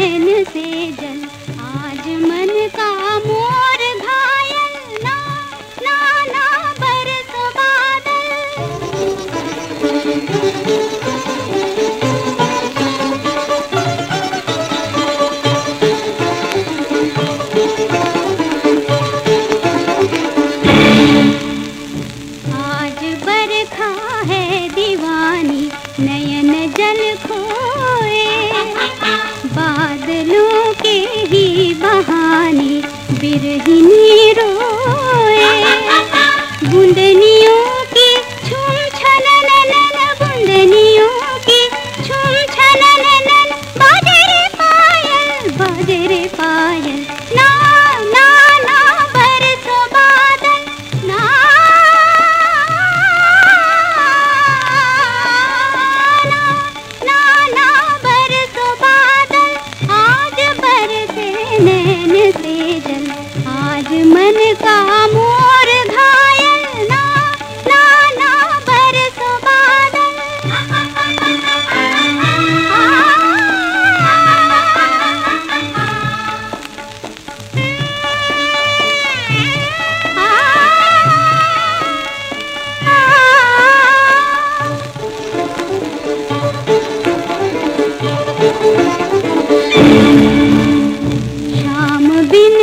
नैन से जल। आज मन का मोर घायल, ना ना ना बरस बादल। बरखा है दीवानी, नयन जल खो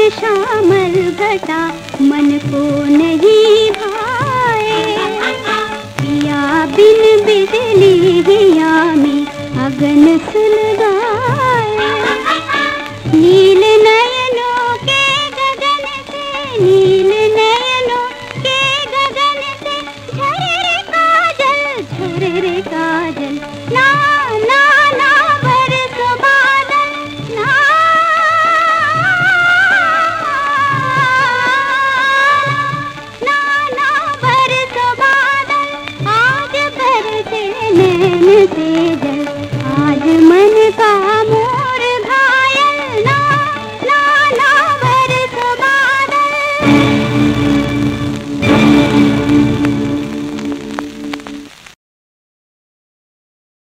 श्यामल घटा, मन को नहीं भाए। या बिन बिजली या में अगन सुलगाए। नील नयनों के गगन से, नील नयनों के गगन से, झरे काजल झरे नैन तेजा